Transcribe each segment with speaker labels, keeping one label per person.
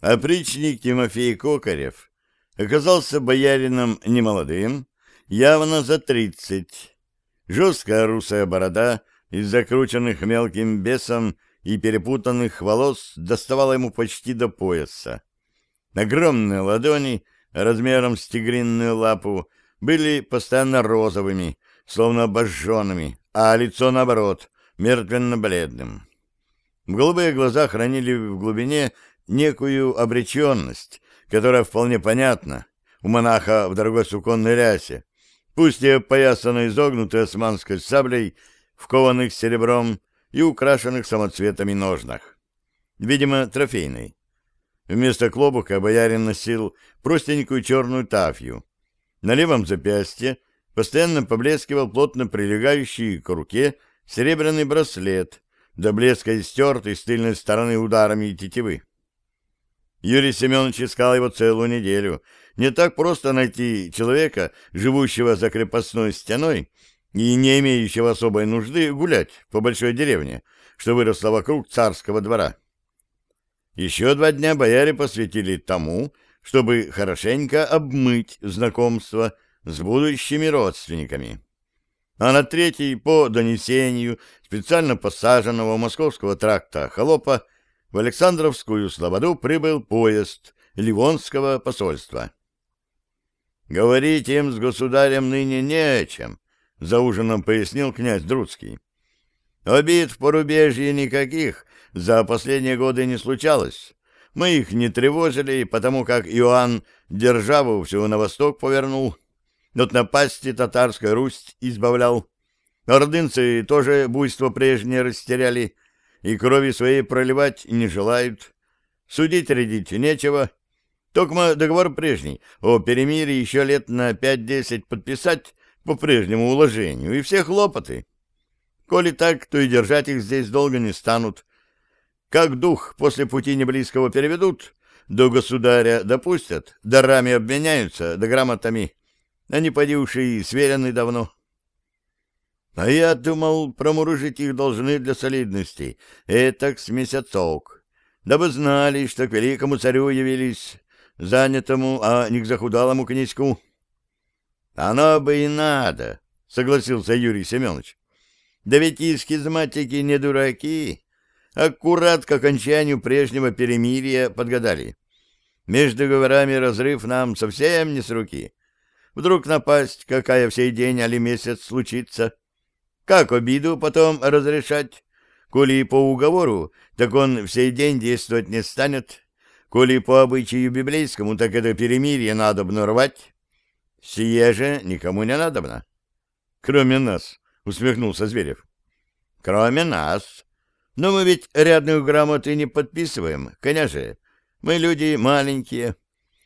Speaker 1: Опричник Тимофей Кокарев оказался боярином немолодым, явно за тридцать. Жесткая русая борода из закрученных мелким бесом и перепутанных волос доставала ему почти до пояса. Огромные ладони, размером с тигринную лапу, были постоянно розовыми, словно обожженными, а лицо, наоборот, мертвенно-бледным. Голубые глаза хранили в глубине некую обреченность, которая вполне понятна у монаха в дорогой суконной рясе, пусть и опоясанной изогнутой османской саблей, вкованных серебром и украшенных самоцветами ножнах. Видимо, трофейной. Вместо клобука боярин носил простенькую черную тафью. На левом запястье постоянно поблескивал плотно прилегающий к руке серебряный браслет, до блеска истертый с тыльной стороны ударами тетивы. Юрий Семенович искал его целую неделю. Не так просто найти человека, живущего за крепостной стеной и не имеющего особой нужды гулять по большой деревне, что выросла вокруг царского двора. Еще два дня бояре посвятили тому, чтобы хорошенько обмыть знакомство с будущими родственниками. А на третий, по донесению специально посаженного московского тракта холопа, в Александровскую Слободу прибыл поезд Ливонского посольства. «Говорить им с государем ныне не о чем», — за ужином пояснил князь Друцкий. «Обид в порубежье никаких за последние годы не случалось. Мы их не тревожили, потому как Иоанн державу всего на восток повернул, от напасти татарской Русь избавлял. Ордынцы тоже буйство прежнее растеряли, и крови своей проливать не желают. Судить рядить нечего. Только договор прежний о перемирии еще лет на пять-десять подписать по прежнему уложению, и все хлопоты. Коли так, то и держать их здесь долго не станут. Как дух после пути неблизкого переведут, до государя допустят, дарами обменяются, да грамотами. Они, поди и сверены давно. А я думал, промурыжить их должны для солидности. Этак с месяцок. Дабы знали, что к великому царю явились, занятому, а не к захудалому князьку. Оно бы и надо, согласился Юрий Семенович. Да ведь и схизматики не дураки. Аккурат к окончанию прежнего перемирия подгадали. Между договорами разрыв нам совсем не с руки. Вдруг напасть, какая в сей день или месяц случится — как обиду потом разрешать? Коли по уговору, так он в сей день действовать не станет. Коли по обычаю библейскому, так это перемирие надо рвать. Сие же никому не надобно. Кроме нас, усмехнулся Зверев. Кроме нас. Но мы ведь рядных грамот и не подписываем, конечно. Мы люди маленькие.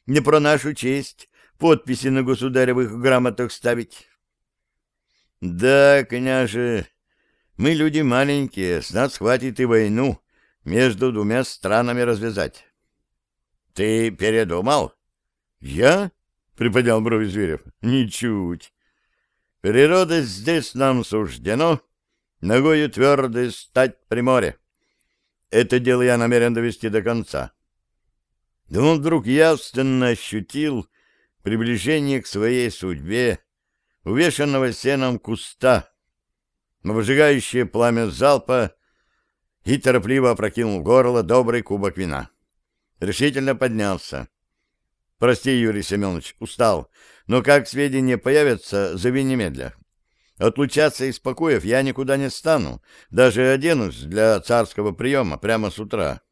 Speaker 1: Не про нашу честь подписи на государевых грамотах ставить. Да, княже, мы люди маленькие, с нас хватит и войну между двумя странами развязать. Ты передумал? Я? Приподнял брови Зверев. Ничуть. Природа здесь нам суждено ногою твердой стать при море. Это дело я намерен довести до конца. Да он вдруг явственно ощутил приближение к своей судьбе, увешанного сеном куста, на выжигающее пламя залпа и торопливо опрокинул в горло добрый кубок вина. Решительно поднялся. «Прости, Юрий Семенович, устал, но как сведения появятся, зови немедля. Отлучаться из покоев я никуда не стану, даже оденусь для царского приема прямо с утра».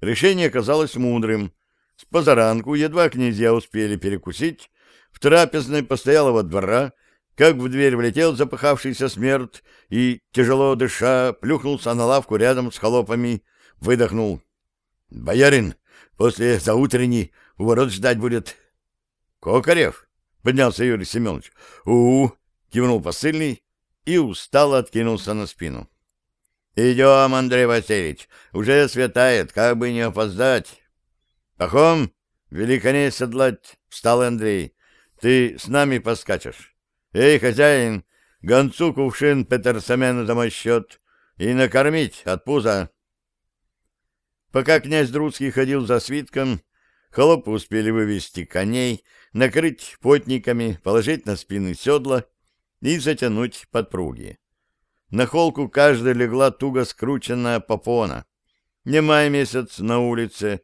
Speaker 1: Решение казалось мудрым. С позаранку едва князья успели перекусить, в трапезной постоялого двора, как в дверь влетел запыхавшийся смерть и, тяжело дыша, плюхнулся на лавку рядом с холопами, выдохнул. — Боярин, после заутренней у ворот ждать будет. — Кокарев? — поднялся Юрий Семенович. — У-у! — кивнул посыльный и устало откинулся на спину. — Идем, Андрей Васильевич, уже светает, как бы не опоздать. — Пахом, вели коней седлать, — встал Андрей. Ты с нами поскачешь. Эй, хозяин, гонцу кувшин Петерсамену за мой счет и накормить от пуза. Пока князь Друцкий ходил за свитком, холопы успели вывести коней, накрыть потниками, положить на спины седла и затянуть подпруги. На холку каждая легла туго скрученная попона. Не май месяц на улице.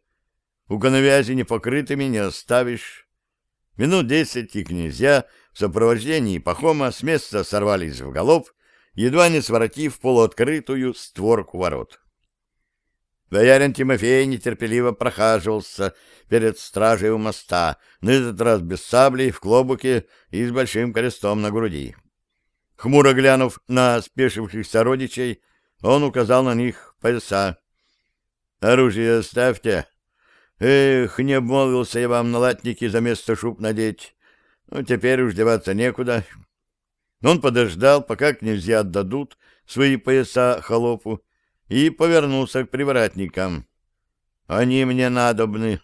Speaker 1: У коновязи непокрытыми не оставишь. Минут десять и князья в сопровождении Пахома с места сорвались в галоп, едва не своротив полуоткрытую створку ворот. Боярин Тимофей нетерпеливо прохаживался перед стражей у моста, на этот раз без сабли, в клобуке и с большим крестом на груди. Хмуро глянув на спешившихся родичей, он указал на них пояса. «Оружие оставьте. Эх, не обмолвился я вам на латники за место шуб надеть. Ну, теперь уж деваться некуда». Он подождал, пока князья отдадут свои пояса холопу, и повернулся к привратникам. «Они мне надобны».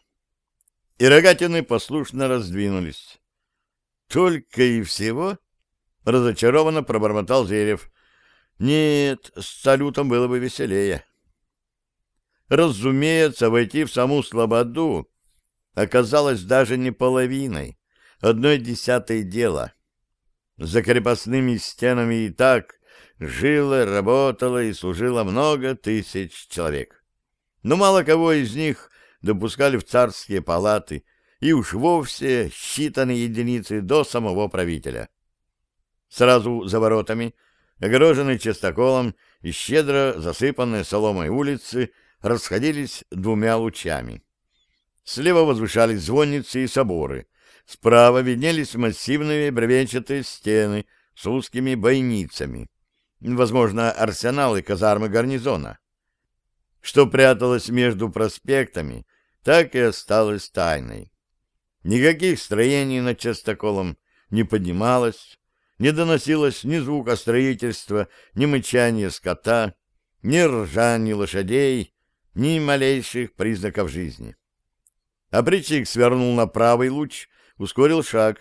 Speaker 1: И рогатины послушно раздвинулись. «Только и всего?» — разочарованно пробормотал Зверев. «Нет, с салютом было бы веселее». Разумеется, войти в саму слободу оказалось даже не половиной, одной десятой дела. За крепостными стенами и так жило, работало и служило много тысяч человек. Но мало кого из них допускали в царские палаты, и уж вовсе считанные единицы до самого правителя. Сразу за воротами, огороженные частоколом и щедро засыпанные соломой улицы, расходились двумя лучами. Слева возвышались звонницы и соборы, справа виднелись массивные бревенчатые стены с узкими бойницами возможно, арсеналы казармы гарнизона. Что пряталось между проспектами, так и осталось тайной. Никаких строений над частоколом не поднималось, не доносилось ни звука строительства, ни мычания скота, ни ржания лошадей, ни малейших признаков жизни. Опричник свернул на правый луч, ускорил шаг.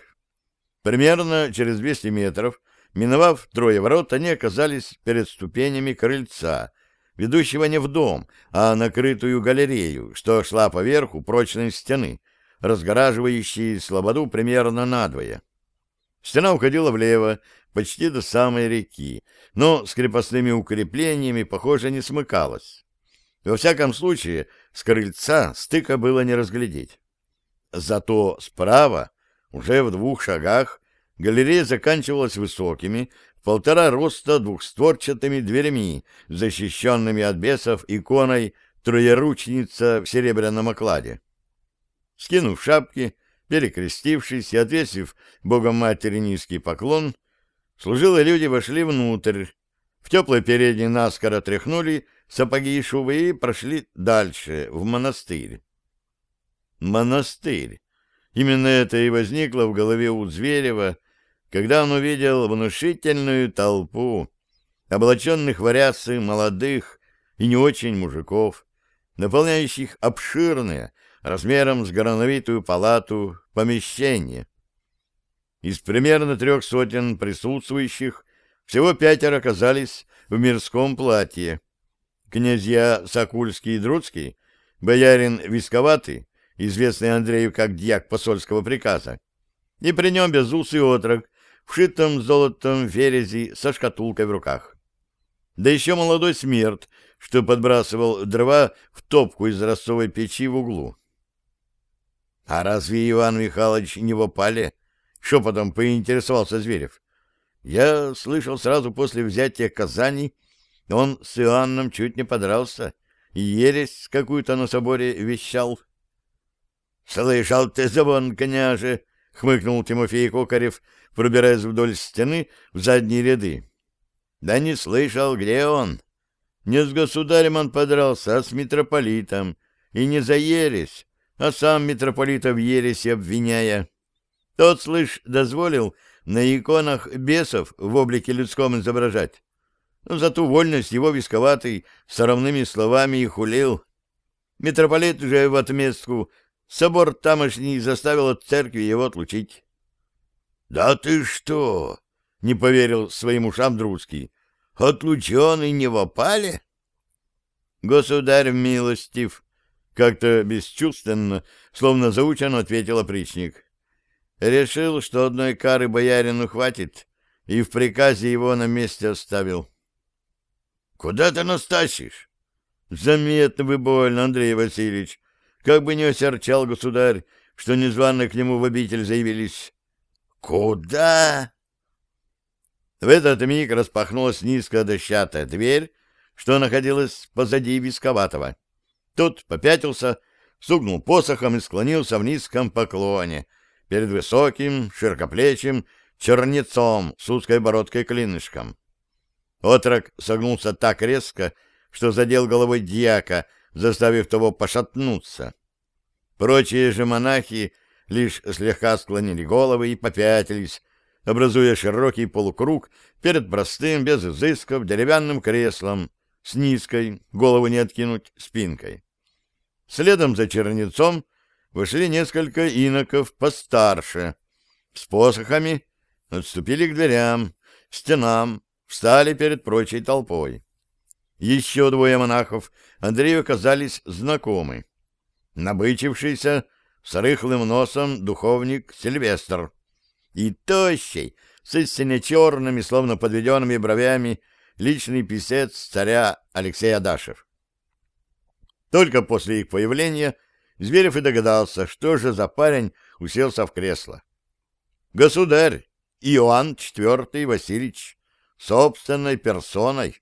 Speaker 1: Примерно через 200 метров Миновав трое ворот, они оказались перед ступенями крыльца, ведущего не в дом, а на крытую галерею, что шла поверху прочной стены, разгораживающей слободу примерно надвое. Стена уходила влево, почти до самой реки, но с крепостными укреплениями, похоже, не смыкалась. Во всяком случае, с крыльца стыка было не разглядеть. Зато справа, уже в двух шагах, Галерея заканчивалась высокими, в полтора роста двухстворчатыми дверями, защищенными от бесов иконой троеручница в серебряном окладе. Скинув шапки, перекрестившись и отвесив Богом Матери низкий поклон, служилые люди вошли внутрь, в теплой передней наскоро тряхнули сапоги и шубы и прошли дальше, в монастырь. Монастырь. Именно это и возникло в голове у Зверева, когда он увидел внушительную толпу, облаченных в рясы молодых и не очень мужиков, наполняющих обширные, размером с грановитую палату, помещения. Из примерно трех сотен присутствующих всего пятеро оказались в мирском платье. Князья Сокульский и Друцкий, боярин Висковатый, известный Андрею как дьяк посольского приказа, и при нем безусый отрок вшитом золотом верези со шкатулкой в руках. Да еще молодой смерть, что подбрасывал дрова в топку из ростовой печи в углу. — А разве Иван Михайлович не в опале? — шепотом поинтересовался Зверев. — Я слышал сразу после взятия Казани, он с Иоанном чуть не подрался и ересь какую-то на соборе вещал. — Слышал ты звон, княже! — хмыкнул Тимофей Кокарев, пробираясь вдоль стены в задние ряды. — Да не слышал, где он. Не с государем он подрался, а с митрополитом. И не за ересь, а сам митрополита в ереси обвиняя. Тот, слышь, дозволил на иконах бесов в облике людском изображать. За ту вольность его висковатый срамными словами и хулил. Митрополит же в отместку Собор тамошний заставил от церкви его отлучить. — Да ты что? — не поверил своим ушам Друзский. — Отлученный не в опале? — Государь милостив, Как-то бесчувственно, словно заучен, ответил опричник. Решил, что одной кары боярину хватит, и в приказе его на месте оставил. — Куда ты нас тащишь? — Заметно вы больно, Андрей Васильевич. Как бы не осерчал государь, что незвано к нему в обитель заявились. — Куда? В этот миг распахнулась низкая дощатая дверь, что находилась позади Висковатого. Тот попятился, сугнул посохом и склонился в низком поклоне перед высоким, широкоплечим чернецом с узкой бородкой-клинышком. Отрок согнулся так резко, что задел головой дьяка, заставив того пошатнуться. Прочие же монахи лишь слегка склонили головы и попятились, образуя широкий полукруг перед простым, без изысков, деревянным креслом с низкой, голову не откинуть, спинкой. Следом за чернецом вышли несколько иноков постарше, с посохами, отступили к дверям, стенам, встали перед прочей толпой. Еще двое монахов Андрею оказались знакомы. Набычившийся, с рыхлым носом духовник Сильвестр и тощий, с истинно черными, словно подведенными бровями, личный писец царя Алексей Адашев. Только после их появления Зверев и догадался, что же за парень уселся в кресло. Государь Иоанн IV Васильевич собственной персоной